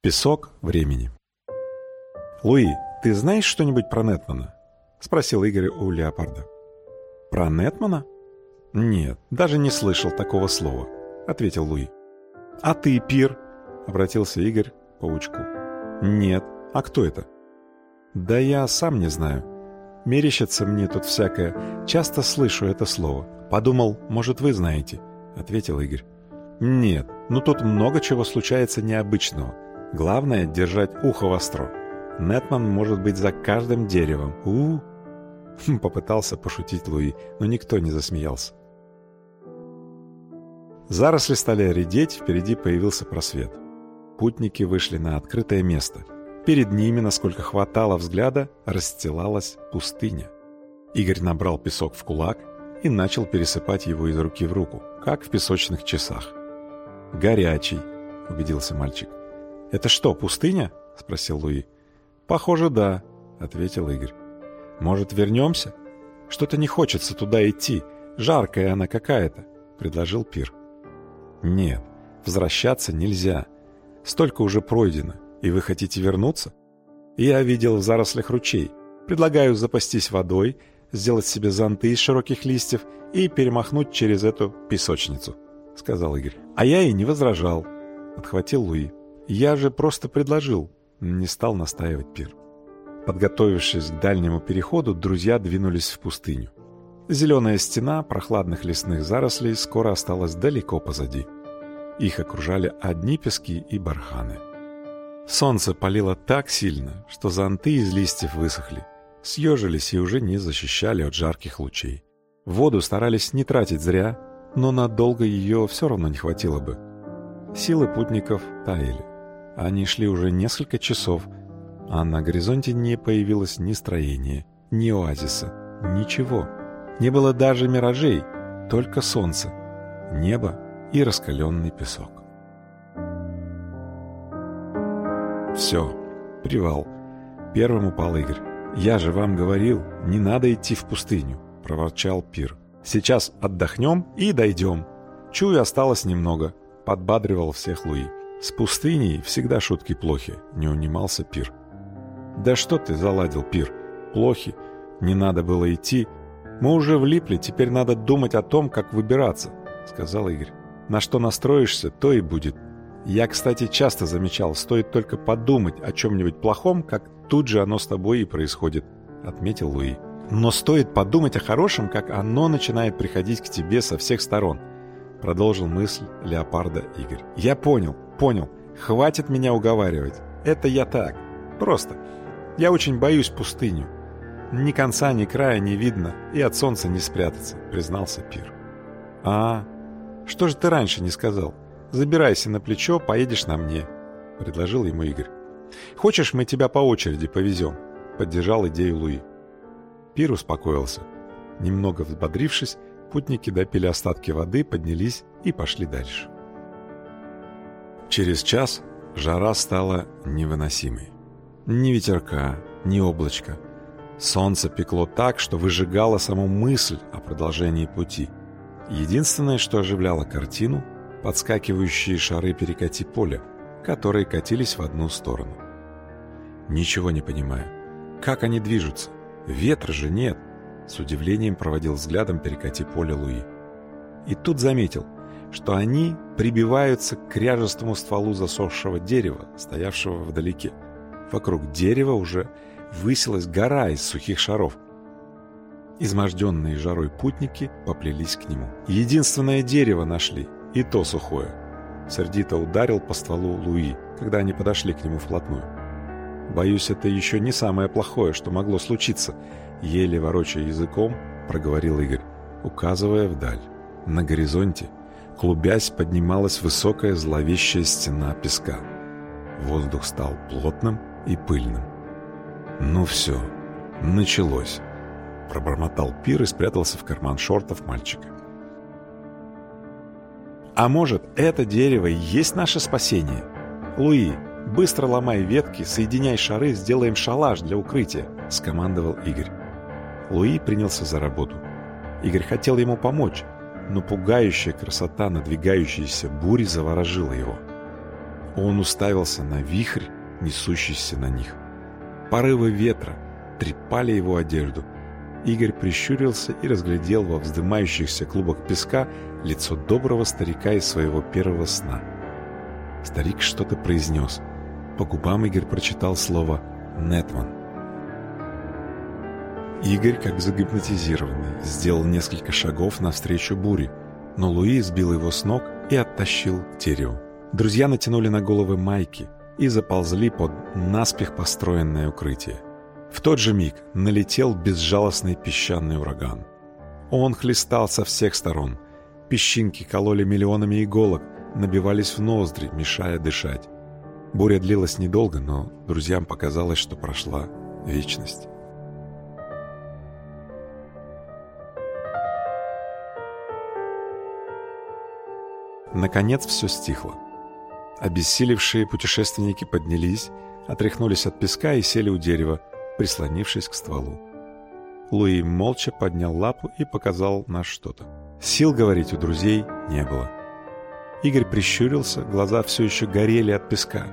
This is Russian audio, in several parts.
Песок времени. «Луи, ты знаешь что-нибудь про Нетмана?» — спросил Игорь у Леопарда. «Про Нетмана?» «Нет, даже не слышал такого слова», — ответил Луи. «А ты, Пир?» — обратился Игорь к паучку. «Нет. А кто это?» «Да я сам не знаю. Мерещится мне тут всякое. Часто слышу это слово. Подумал, может, вы знаете», — ответил Игорь. «Нет, ну тут много чего случается необычного. Главное — держать ухо востро. Нетман может быть за каждым деревом. у, -у, -у. Попытался пошутить Луи, но никто не засмеялся. Заросли стали редеть, впереди появился просвет. Путники вышли на открытое место. Перед ними, насколько хватало взгляда, расстилалась пустыня. Игорь набрал песок в кулак и начал пересыпать его из руки в руку, как в песочных часах. «Горячий», — убедился мальчик. «Это что, пустыня?» — спросил Луи. «Похоже, да», — ответил Игорь. «Может, вернемся? Что-то не хочется туда идти. Жаркая она какая-то», — предложил Пир. «Нет, возвращаться нельзя. Столько уже пройдено, и вы хотите вернуться? Я видел в зарослях ручей. Предлагаю запастись водой, сделать себе зонты из широких листьев и перемахнуть через эту песочницу», — сказал Игорь. «А я и не возражал», — подхватил Луи. Я же просто предложил, не стал настаивать Пир. Подготовившись к дальнему переходу, друзья двинулись в пустыню. Зеленая стена прохладных лесных зарослей скоро осталась далеко позади. Их окружали одни пески и барханы. Солнце палило так сильно, что зонты из листьев высохли, съежились и уже не защищали от жарких лучей. Воду старались не тратить зря, но надолго ее все равно не хватило бы. Силы путников таяли. Они шли уже несколько часов, а на горизонте не появилось ни строения, ни оазиса, ничего. Не было даже миражей, только солнце, небо и раскаленный песок. Все, привал. Первым упал Игорь. «Я же вам говорил, не надо идти в пустыню», — проворчал Пир. «Сейчас отдохнем и дойдем. Чую, осталось немного», — подбадривал всех Луи. С пустыней всегда шутки плохи, не унимался Пир. Да что ты заладил, Пир? Плохи. Не надо было идти. Мы уже влипли, теперь надо думать о том, как выбираться, сказал Игорь. На что настроишься, то и будет. Я, кстати, часто замечал, стоит только подумать о чем-нибудь плохом, как тут же оно с тобой и происходит, отметил Луи. Но стоит подумать о хорошем, как оно начинает приходить к тебе со всех сторон, продолжил мысль леопарда Игорь. Я понял, Понял. Хватит меня уговаривать. Это я так. Просто. Я очень боюсь пустыню. Ни конца, ни края не видно, и от солнца не спрятаться, признался Пир. А, что же ты раньше не сказал? Забирайся на плечо, поедешь на мне, предложил ему Игорь. Хочешь, мы тебя по очереди повезем? Поддержал идею Луи. Пир успокоился. Немного взбодрившись, путники допили остатки воды, поднялись и пошли дальше. Через час жара стала невыносимой. Ни ветерка, ни облачка. Солнце пекло так, что выжигало саму мысль о продолжении пути. Единственное, что оживляло картину – подскакивающие шары перекати поля, которые катились в одну сторону. Ничего не понимаю. Как они движутся? Ветра же нет. С удивлением проводил взглядом перекати поля Луи. И тут заметил – что они прибиваются к кряжестому стволу засохшего дерева, стоявшего вдалеке. Вокруг дерева уже высилась гора из сухих шаров. Изможденные жарой путники поплелись к нему. Единственное дерево нашли, и то сухое. Сердито ударил по стволу Луи, когда они подошли к нему вплотную. «Боюсь, это еще не самое плохое, что могло случиться», еле ворочая языком, проговорил Игорь, указывая вдаль. На горизонте клубясь, поднималась высокая зловещая стена песка. Воздух стал плотным и пыльным. «Ну все, началось», — пробормотал Пир и спрятался в карман шортов мальчика. «А может, это дерево и есть наше спасение? Луи, быстро ломай ветки, соединяй шары, сделаем шалаш для укрытия», — скомандовал Игорь. Луи принялся за работу. Игорь хотел ему помочь, но пугающая красота надвигающейся бури заворожила его. Он уставился на вихрь, несущийся на них. Порывы ветра трепали его одежду. Игорь прищурился и разглядел во вздымающихся клубах песка лицо доброго старика из своего первого сна. Старик что-то произнес. По губам Игорь прочитал слово «Нетман». Игорь, как загипнотизированный, сделал несколько шагов навстречу буре, но Луи сбил его с ног и оттащил к дереву. Друзья натянули на головы майки и заползли под наспех построенное укрытие. В тот же миг налетел безжалостный песчаный ураган. Он хлестал со всех сторон. Песчинки кололи миллионами иголок, набивались в ноздри, мешая дышать. Буря длилась недолго, но друзьям показалось, что прошла вечность. Наконец все стихло. Обессилевшие путешественники поднялись, отряхнулись от песка и сели у дерева, прислонившись к стволу. Луи молча поднял лапу и показал на что-то. Сил говорить у друзей не было. Игорь прищурился, глаза все еще горели от песка.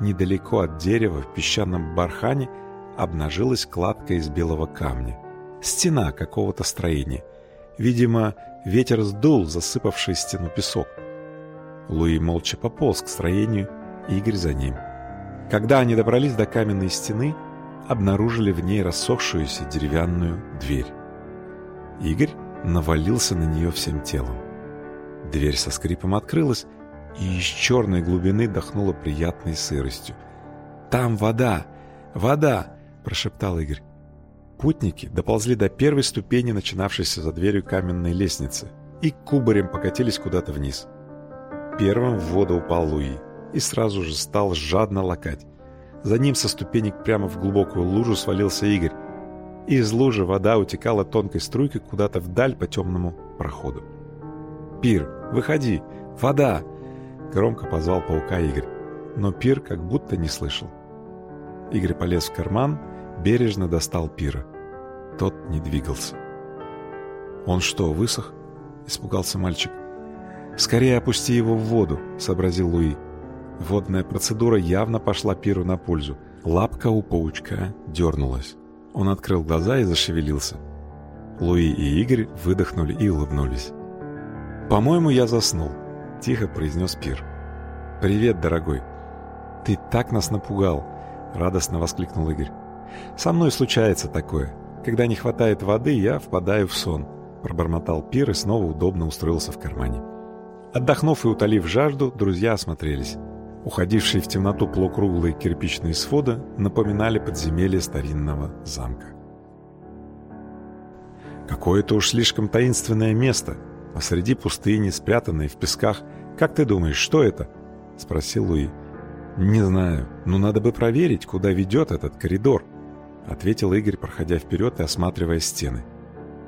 Недалеко от дерева в песчаном бархане обнажилась кладка из белого камня. Стена какого-то строения. Видимо, ветер сдул засыпавший стену песок. Луи молча пополз к строению, Игорь за ним. Когда они добрались до каменной стены, обнаружили в ней рассохшуюся деревянную дверь. Игорь навалился на нее всем телом. Дверь со скрипом открылась, и из черной глубины дохнуло приятной сыростью. «Там вода! Вода!» – прошептал Игорь. Путники доползли до первой ступени, начинавшейся за дверью каменной лестницы, и кубарем покатились куда-то вниз. Первым в воду упал Луи и сразу же стал жадно лакать. За ним со ступенек прямо в глубокую лужу свалился Игорь. Из лужи вода утекала тонкой струйкой куда-то вдаль по темному проходу. «Пир, выходи! Вода!» Громко позвал паука Игорь, но Пир как будто не слышал. Игорь полез в карман, бережно достал Пира. Тот не двигался. «Он что, высох?» – испугался мальчик. «Скорее опусти его в воду», – сообразил Луи. Водная процедура явно пошла Пиру на пользу. Лапка у паучка дернулась. Он открыл глаза и зашевелился. Луи и Игорь выдохнули и улыбнулись. «По-моему, я заснул», — тихо произнес Пир. «Привет, дорогой». «Ты так нас напугал», — радостно воскликнул Игорь. «Со мной случается такое. Когда не хватает воды, я впадаю в сон», — пробормотал Пир и снова удобно устроился в кармане. Отдохнув и утолив жажду, друзья осмотрелись. Уходившие в темноту полукруглые кирпичные своды напоминали подземелье старинного замка. Какое-то уж слишком таинственное место, посреди пустыни, спрятанной в песках. Как ты думаешь, что это? — спросил Луи. «Не знаю, но надо бы проверить, куда ведет этот коридор», — ответил Игорь, проходя вперед и осматривая стены.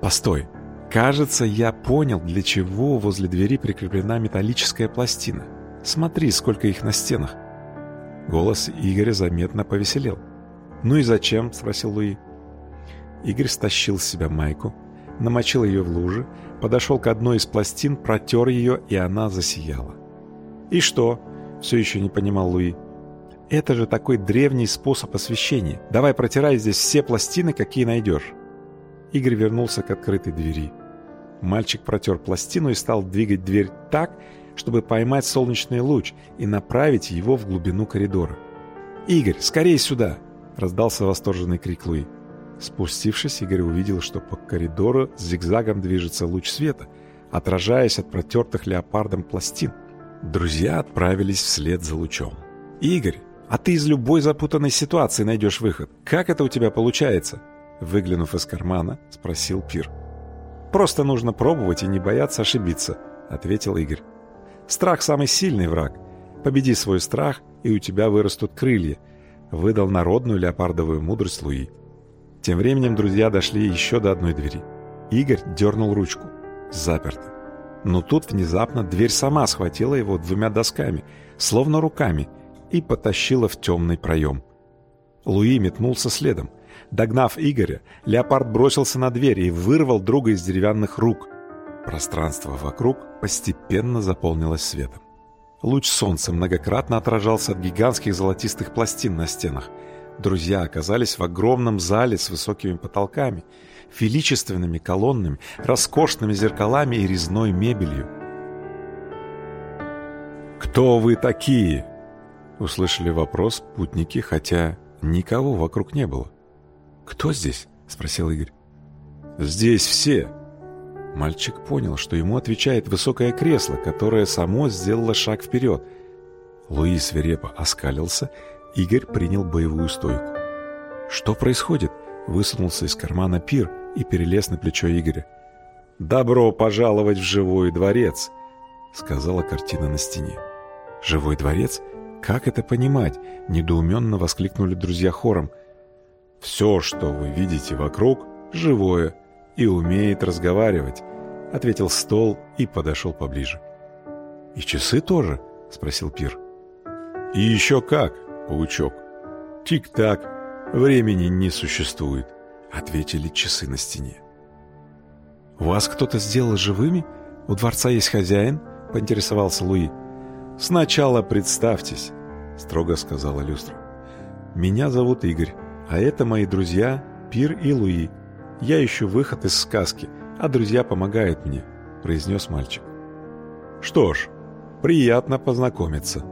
«Постой, Кажется, я понял, для чего возле двери прикреплена металлическая пластина. Смотри, сколько их на стенах. Голос Игоря заметно повеселел. «Ну и зачем?» – спросил Луи. Игорь стащил с себя майку, намочил ее в луже, подошел к одной из пластин, протер ее, и она засияла. «И что?» – все еще не понимал Луи. «Это же такой древний способ освещения. Давай протирай здесь все пластины, какие найдешь». Игорь вернулся к открытой двери. Мальчик протер пластину и стал двигать дверь так, чтобы поймать солнечный луч и направить его в глубину коридора. «Игорь, скорее сюда!» — раздался восторженный крик Луи. Спустившись, Игорь увидел, что по коридору зигзагом движется луч света, отражаясь от протертых леопардом пластин. Друзья отправились вслед за лучом. «Игорь, а ты из любой запутанной ситуации найдешь выход. Как это у тебя получается?» Выглянув из кармана, спросил Пир. «Просто нужно пробовать и не бояться ошибиться», — ответил Игорь. «Страх — самый сильный враг. Победи свой страх, и у тебя вырастут крылья», — выдал народную леопардовую мудрость Луи. Тем временем друзья дошли еще до одной двери. Игорь дернул ручку. Заперто. Но тут внезапно дверь сама схватила его двумя досками, словно руками, и потащила в темный проем. Луи метнулся следом. Догнав Игоря, леопард бросился на дверь и вырвал друга из деревянных рук. Пространство вокруг постепенно заполнилось светом. Луч солнца многократно отражался от гигантских золотистых пластин на стенах. Друзья оказались в огромном зале с высокими потолками, величественными колоннами, роскошными зеркалами и резной мебелью. «Кто вы такие?» — услышали вопрос путники, хотя никого вокруг не было. «Кто здесь?» — спросил Игорь. «Здесь все!» Мальчик понял, что ему отвечает высокое кресло, которое само сделало шаг вперед. Луи свирепо оскалился, Игорь принял боевую стойку. «Что происходит?» — высунулся из кармана пир и перелез на плечо Игоря. «Добро пожаловать в живой дворец!» — сказала картина на стене. «Живой дворец? Как это понимать?» — недоуменно воскликнули друзья хором. «Все, что вы видите вокруг, живое и умеет разговаривать», — ответил стол и подошел поближе. «И часы тоже?» — спросил Пир. «И еще как, паучок. Тик-так, времени не существует», — ответили часы на стене. «Вас кто-то сделал живыми? У дворца есть хозяин?» — поинтересовался Луи. «Сначала представьтесь», — строго сказала люстра. «Меня зовут Игорь, а это мои друзья Пир и Луи. Я ищу выход из сказки, а друзья помогают мне», — произнес мальчик. «Что ж, приятно познакомиться.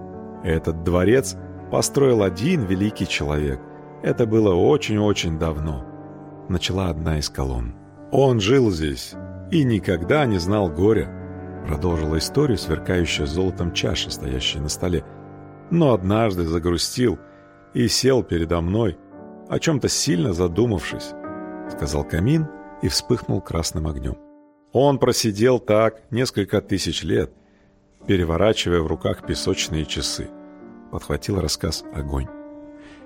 Этот дворец построил один великий человек. Это было очень-очень давно», — начала одна из колонн. «Он жил здесь и никогда не знал горя», — продолжила историю сверкающая золотом чаша, стоящая на столе. «Но однажды загрустил и сел передо мной, о чем-то сильно задумавшись», — сказал Камин, — и вспыхнул красным огнем. Он просидел так несколько тысяч лет, переворачивая в руках песочные часы. Подхватил рассказ огонь.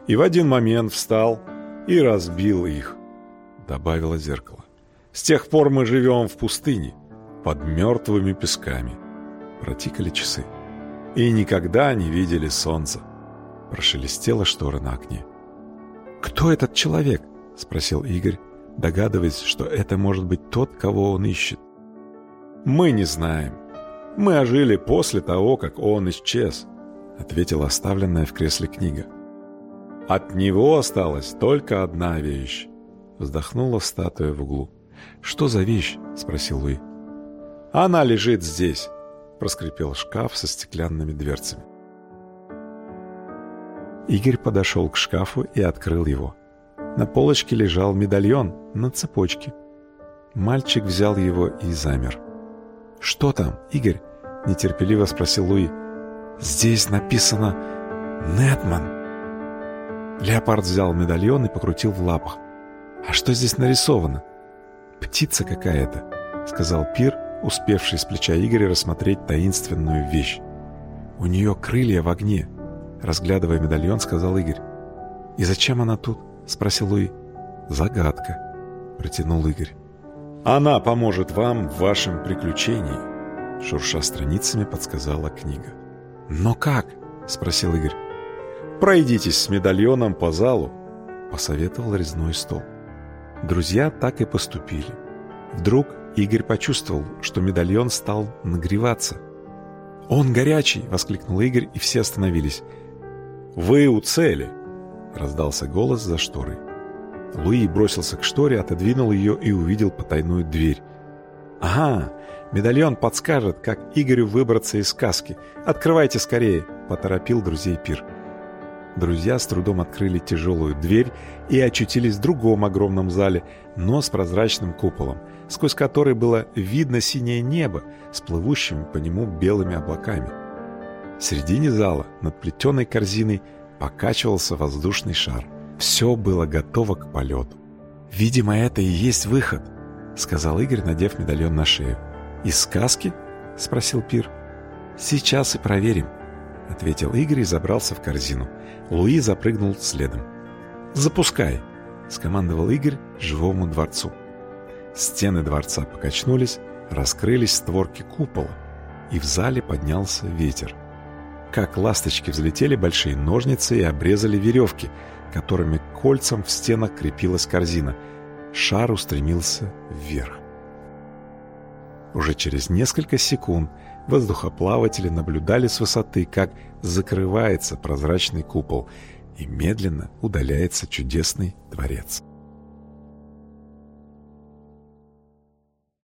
И в один момент встал и разбил их, добавило зеркало. С тех пор мы живем в пустыне, под мертвыми песками. Протикали часы. И никогда не видели солнца. Прошелестела штора на окне. «Кто этот человек?» — спросил Игорь, догадываясь, что это может быть тот, кого он ищет. «Мы не знаем. Мы ожили после того, как он исчез», — ответила оставленная в кресле книга. «От него осталась только одна вещь», — вздохнула статуя в углу. «Что за вещь?» — спросил Луи. «Она лежит здесь», — проскрипел шкаф со стеклянными дверцами. Игорь подошел к шкафу и открыл его. На полочке лежал медальон на цепочке. Мальчик взял его и замер. «Что там, Игорь?» — нетерпеливо спросил Луи. «Здесь написано «Нетман». Леопард взял медальон и покрутил в лапах. «А что здесь нарисовано?» «Птица какая-то», — сказал Пир, успевший с плеча Игоря рассмотреть таинственную вещь. «У нее крылья в огне», — разглядывая медальон, сказал Игорь. «И зачем она тут?» — спросил Луи. «Загадка», — протянул Игорь. «Она поможет вам в вашем приключении», — шурша страницами подсказала книга. «Но как?» — спросил Игорь. «Пройдитесь с медальоном по залу», — посоветовал резной стол. Друзья так и поступили. Вдруг Игорь почувствовал, что медальон стал нагреваться. «Он горячий!» — воскликнул Игорь, и все остановились. «Вы у цели!» Раздался голос за шторой. Луи бросился к шторе, отодвинул ее и увидел потайную дверь. «Ага, медальон подскажет, как Игорю выбраться из сказки. Открывайте скорее!» — поторопил друзей Пир. Друзья с трудом открыли тяжелую дверь и очутились в другом огромном зале, но с прозрачным куполом, сквозь который было видно синее небо с плывущими по нему белыми облаками. В середине зала, над плетеной корзиной, покачивался воздушный шар. Все было готово к полету. «Видимо, это и есть выход», — сказал Игорь, надев медальон на шею. «Из сказки?» — спросил Пир. «Сейчас и проверим», — ответил Игорь и забрался в корзину. Луи запрыгнул следом. «Запускай!» — скомандовал Игорь живому дворцу. Стены дворца покачнулись, раскрылись створки купола, и в зале поднялся ветер как ласточки взлетели большие ножницы и обрезали веревки, которыми кольцам в стенах крепилась корзина. Шар устремился вверх. Уже через несколько секунд Воздухоплаватели наблюдали с высоты, как закрывается прозрачный купол и медленно удаляется чудесный дворец.